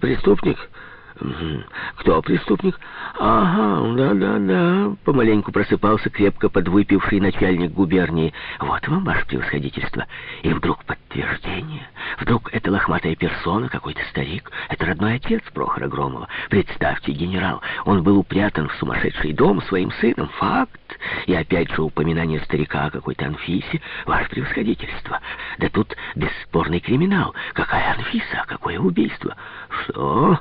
Преступник? Кто преступник? Ага, да-да-да. Помаленьку просыпался крепко подвыпивший начальник губернии. Вот вам, ваше превосходительство. И вдруг подтверждение. Вдруг это лохматая персона, какой-то старик. Это родной отец Прохора Громова. Представьте, генерал, он был упрятан в сумасшедший дом своим сыном. Факт. И опять же упоминание старика о какой-то Анфисе. Ваше превосходительство. Да тут бесспорный криминал. Какая Анфиса, какое убийство. Что?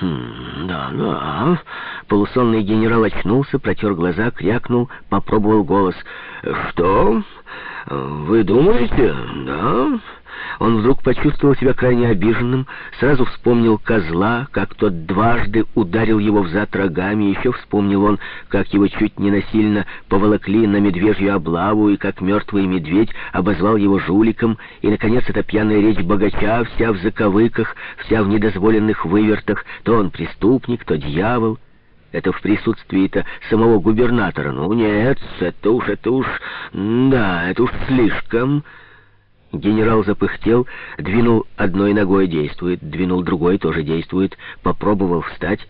Хм, «Да, да». Полусонный генерал очнулся, протер глаза, крякнул, попробовал голос. «Что? Вы думаете? Да?» Он вдруг почувствовал себя крайне обиженным, сразу вспомнил козла, как тот дважды ударил его в зад рогами, еще вспомнил он, как его чуть не насильно поволокли на медвежью облаву, и как мертвый медведь обозвал его жуликом, и, наконец, эта пьяная речь богача, вся в заковыках, вся в недозволенных вывертах, то он преступник, то дьявол. Это в присутствии-то самого губернатора. Ну нет, это уж, это уж, да, это уж слишком... Генерал запыхтел, двинул одной ногой, действует, двинул другой, тоже действует, попробовал встать,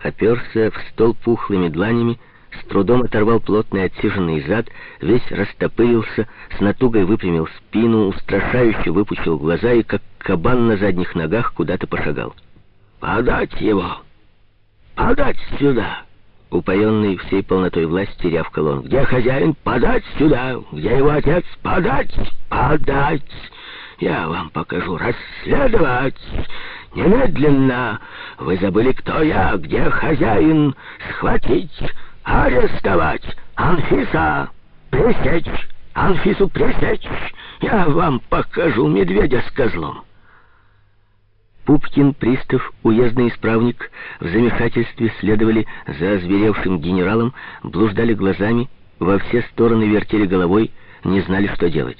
оперся в стол пухлыми дланями, с трудом оторвал плотный отсиженный зад, весь растопырился, с натугой выпрямил спину, устрашающе выпучил глаза и, как кабан на задних ногах, куда-то пошагал. «Подать его! Подать сюда!» Упоенный всей полнотой власти рявкал он. «Где хозяин? Подать сюда! Где его отец? Подать! Подать! Я вам покажу! Расследовать! Немедленно! Вы забыли, кто я? Где хозяин? Схватить! Арестовать! Анфиса! Пресечь! Анфису пресечь! Я вам покажу медведя с козлом!» Пупкин, пристав, уездный исправник в замешательстве следовали за озверевшим генералом, блуждали глазами, во все стороны вертели головой, не знали, что делать.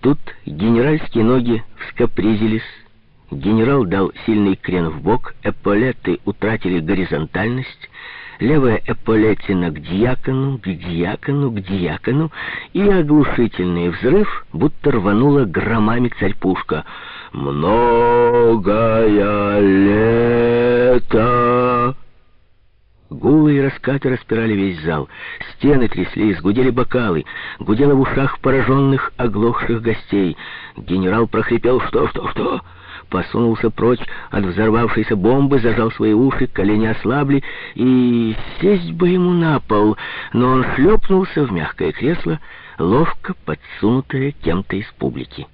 Тут генеральские ноги вскопризились, генерал дал сильный крен в бок, эполеты утратили горизонтальность, левая эполетина к дьякону, к дьякону, к дьякону, и оглушительный взрыв, будто рванула громами царь-пушка. «Многое лето!» Гулы и раскаты распирали весь зал. Стены тряслись, гудели бокалы, гудело в ушах пораженных, оглохших гостей. Генерал прохрипел «Что, что, что?» Посунулся прочь от взорвавшейся бомбы, зажал свои уши, колени ослабли, и сесть бы ему на пол, но он шлепнулся в мягкое кресло, ловко подсунутое кем-то из публики.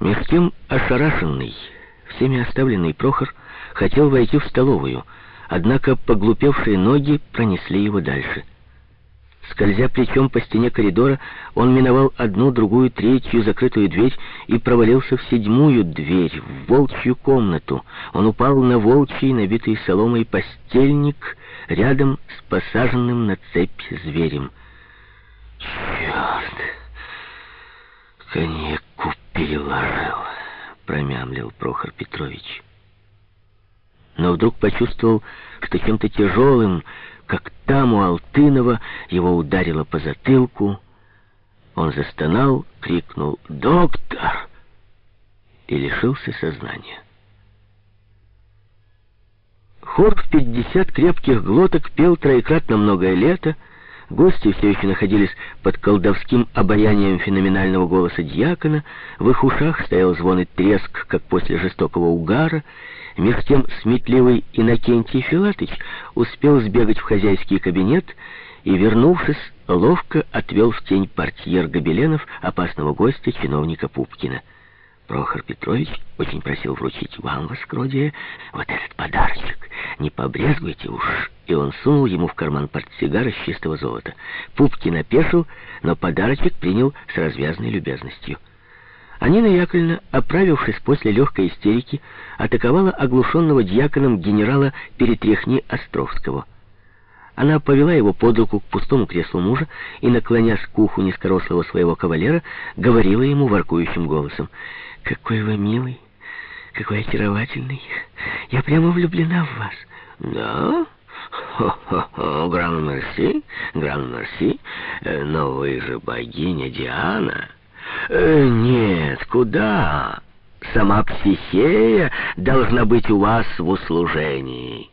Меж тем ошарашенный, всеми оставленный Прохор хотел войти в столовую, однако поглупевшие ноги пронесли его дальше — Скользя плечом по стене коридора, он миновал одну, другую, третью закрытую дверь и провалился в седьмую дверь, в волчью комнату. Он упал на волчий, набитый соломой постельник, рядом с посаженным на цепь зверем. «Черт! Коньяку переложил!» — промямлил Прохор Петрович. Но вдруг почувствовал, что чем-то тяжелым, как там у Алтынова его ударило по затылку. Он застонал, крикнул «Доктор!» и лишился сознания. Хор в пятьдесят крепких глоток пел троекратно многое лето, Гости все еще находились под колдовским обаянием феноменального голоса дьякона, в их ушах стоял звон и треск, как после жестокого угара, Меж тем сметливый Иннокентий Филатыч успел сбегать в хозяйский кабинет и, вернувшись, ловко отвел в тень портьер гобеленов опасного гостя, чиновника Пупкина. Прохор Петрович очень просил вручить вам, воскродие, вот этот подарочек. Не побрезгуйте уж. И он сунул ему в карман портсигар из чистого золота. Пупкин опешил, но подарочек принял с развязной любезностью. Анина Яковлевна, оправившись после легкой истерики, атаковала оглушенного дьяконом генерала Перетряхни Островского. Она повела его под руку к пустому креслу мужа и, наклонясь к уху низкорослого своего кавалера, говорила ему воркующим голосом. «Какой вы милый, какой очаровательный! Я прямо влюблена в вас!» «Да? Хо-хо-хо, гран-мерси, гран-мерси, э, но вы же богиня Диана!» Э, «Нет, куда?» сама Психея должна быть у вас в услужении».